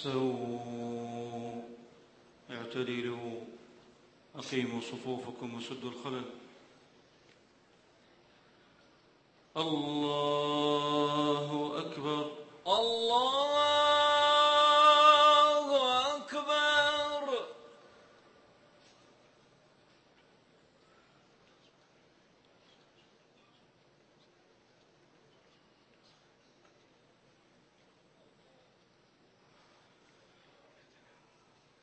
استووا اعتدلوا. أقيموا صفوفكم وسدوا الخلل. الله أكبر الله أكبر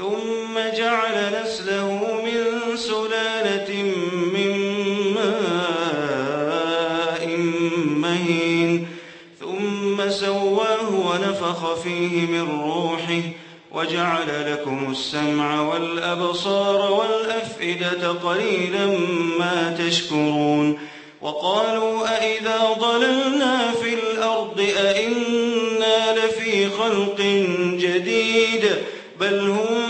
ثم جعل نسله من سلالة من ماء مهين. ثم سواه ونفخ فيه من روحه وجعل لكم السمع والأبصار والأفئدة قليلا ما تشكرون. وقالوا أئذا ضللنا في الأرض أئنا لفي خلق جديد بل هم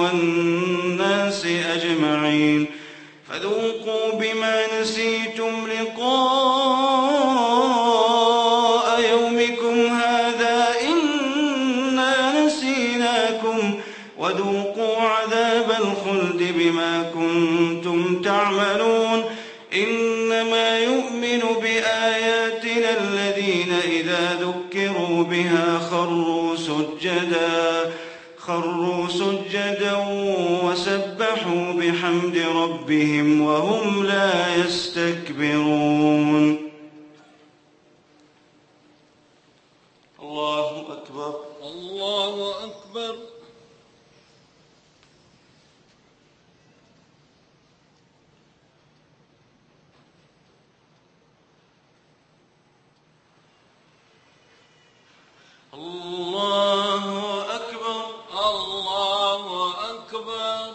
والناس أجمعين فذوقوا بما نسيتم بحمد ربهم وهم لا يستكبرون الله أكبر الله أكبر الله أكبر الله أكبر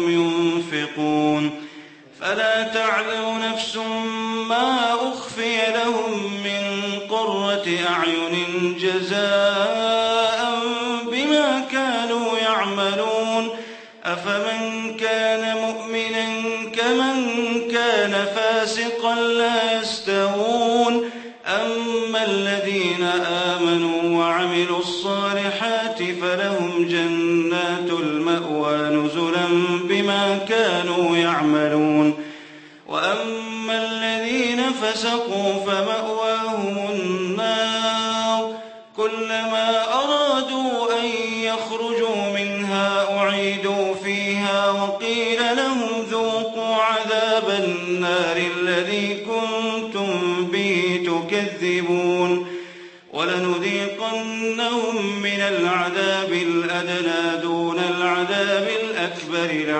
الذين آمنوا وعملوا الصالحات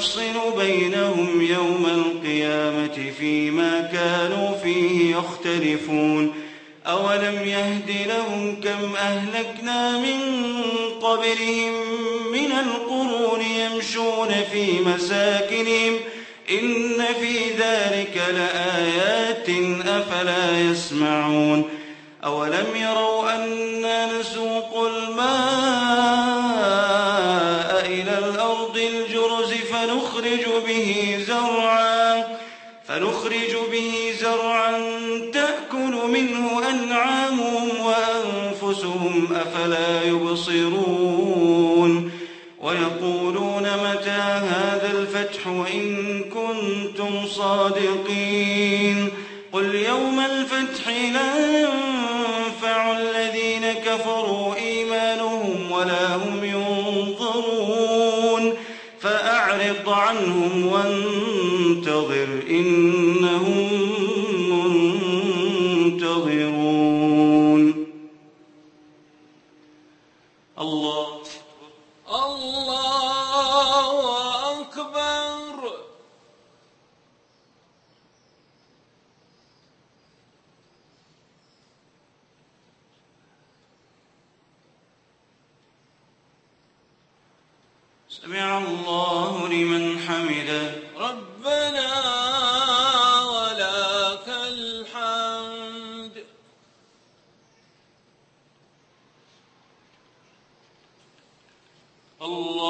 هو يفصل بينهم يوم القيامة فيما كانوا فيه يختلفون أولم يهد لهم كم أهلكنا من قبلهم من القرون يمشون في مساكنهم إن في ذلك لآيات أفلا يسمعون أولم يروا عنهم وانتظر الله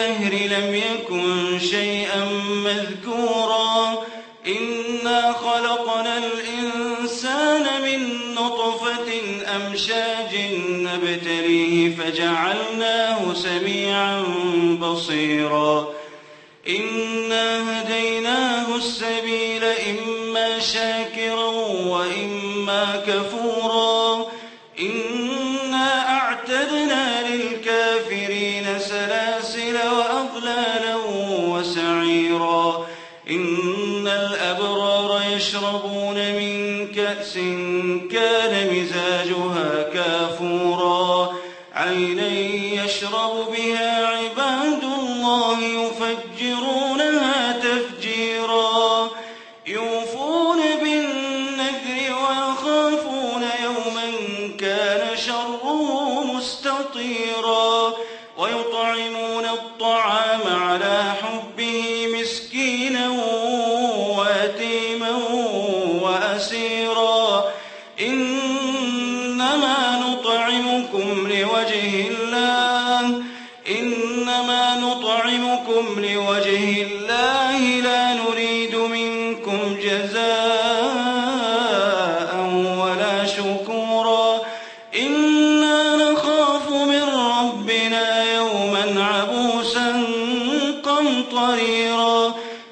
الدهر لم يكن شيئا مذكورا. إنا خلقنا الإنسان من نطفة أمشاج نبتليه فجعلناه سميعا بصيرا. يفجرونها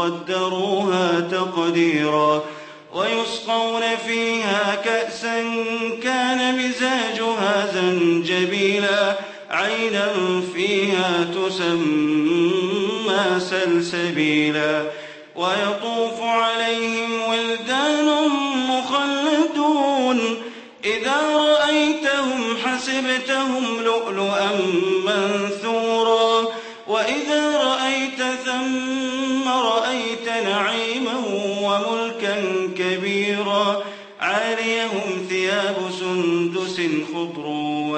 قدروها تقديرا ويسقون فيها كأسا كان مزاجها زنجبيلا عينا فيها تسمى سلسبيلا ويطوف عليهم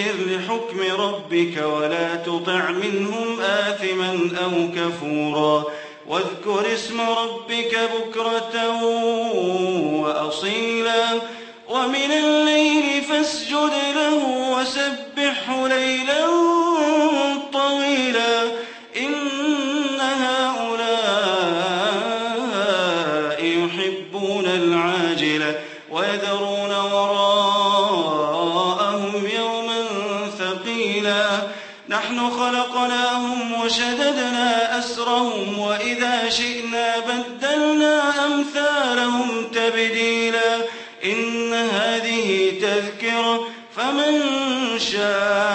فاصبر لحكم ربك ولا تطع منهم آثما أو كفورا. واذكر اسم ربك بكرة وأصيلا. ومن الليل ثقيلا نحن خلقناهم وشددنا أسرهم وإذا شئنا بدلنا أمثالهم تبديلا إن هذه تذكرة فمن شاء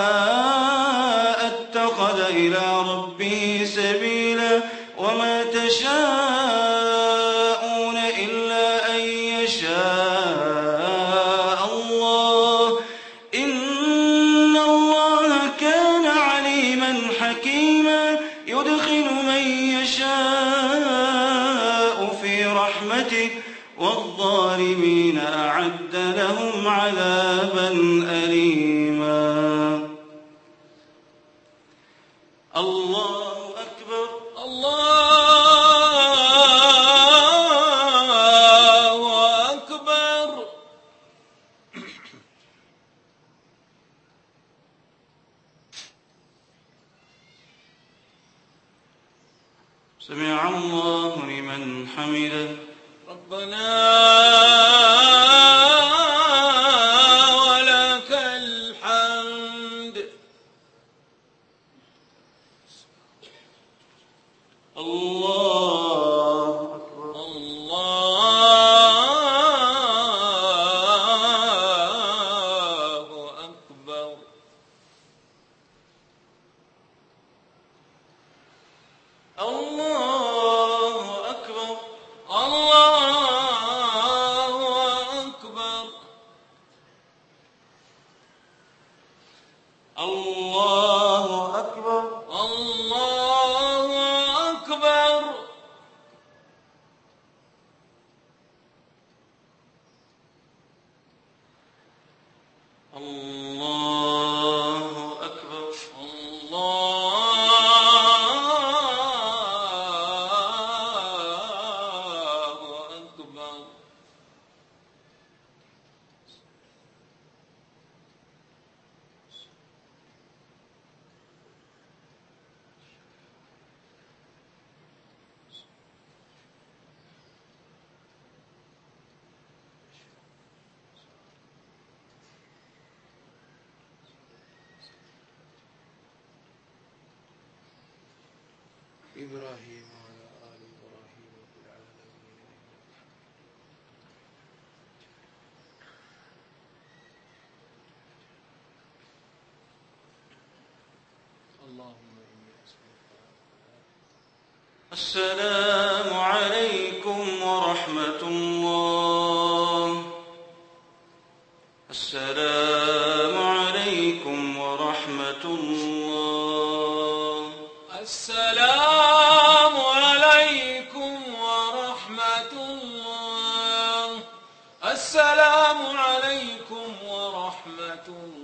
الله أكبر الله Allah إبراهيم وعلى آل إبراهيم في العالمين. اللهم إني أسألك السلام الله. السلام عليكم ورحمة الله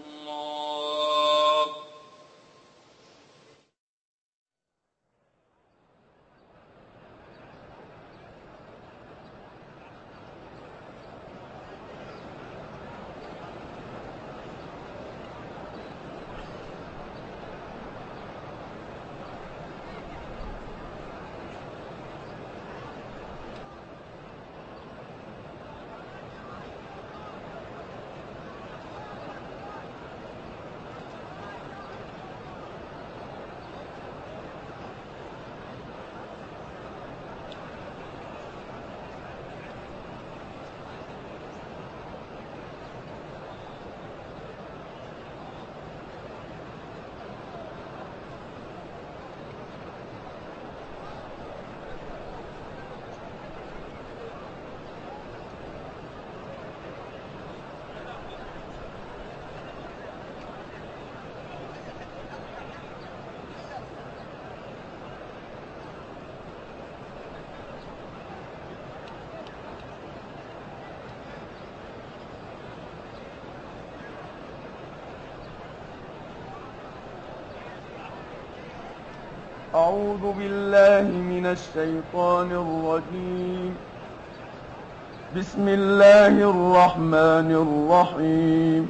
أعوذ بالله من الشيطان الرجيم. بسم الله الرحمن الرحيم.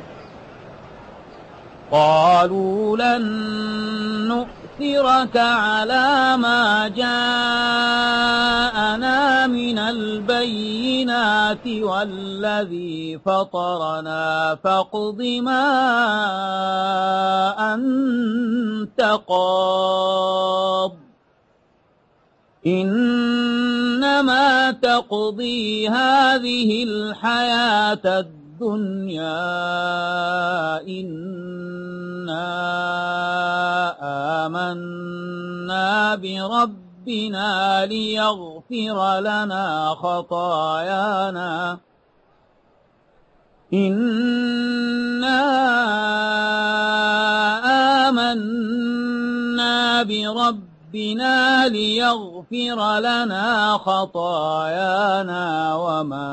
قالوا لن نؤثرك على ما جاءنا من البينات والذي فطرنا. فاقض ما أنت قاض. إنما تقضي هذه الحياة الدنيا إنا آمنا بربنا ليغفر لنا خطايانا. إنا آمنا بربنا ليغفر لنا خطايانا وما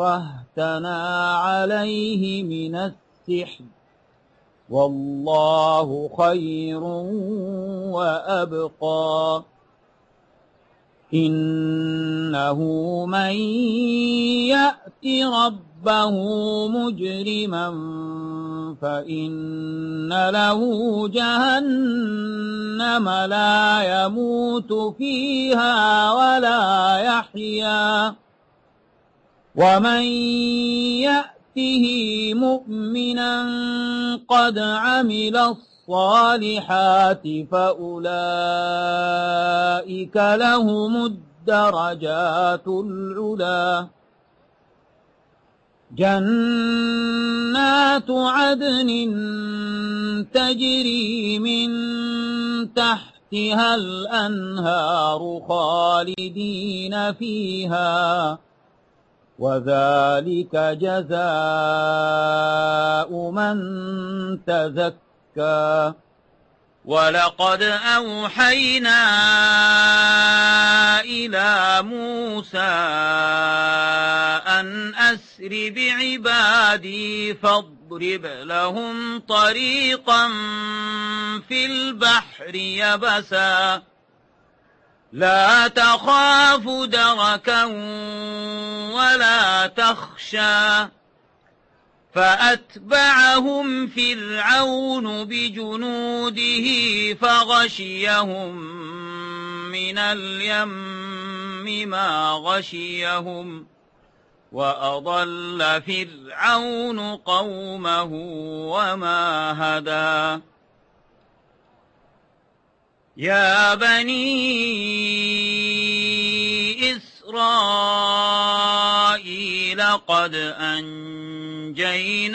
أكرهتنا عليه من السحر. والله خير وأبقى. إنه من يأت ربه مجرما فإن له جهنم لا يموت فيها ولا يحيا. ومن يأته مؤمنا قد عمل الصالحات فأولئك لهم الدرجات العلا جنات عدن تجري من تحتها الأنهار خالدين فيها. وذلك جزاء من تزكى. ولقد أوحينا إلى موسى أن أسر بعبادي فاضرب لهم طريقا في البحر يبسا. لا تخاف دركا ولا تخشى. فأتبعهم فرعون بجنوده فغشيهم من اليم ما غشيهم. وأضل فرعون قومه وما هدى. يا بني إسرائيل قد أنجيناكم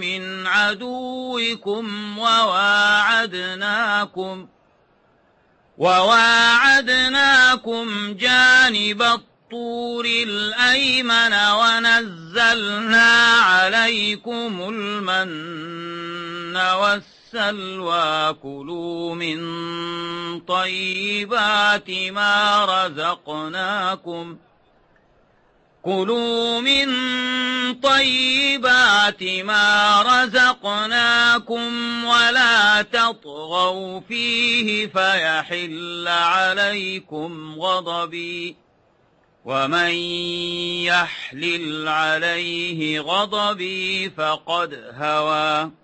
من عدوكم وواعدناكم وواعدناكم جانب الطور الأيمن ونزلنا عليكم المن والسلوى السلوى كلوا من طيبات ما رزقناكم. كلوا من طيبات ما رزقناكم ولا تطغوا فيه فيحل عليكم غضبي. ومن يحلل عليه غضبي فقد هوى.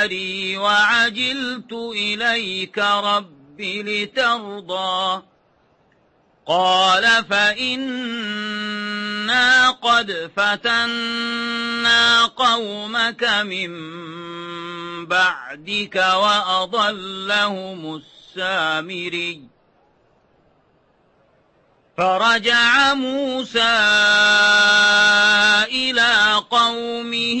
أثري وعجلت إليك رب لترضى قال فإنا قد فتنا قومك من بعدك وأضلهم السامري فرجع موسى إلى قومه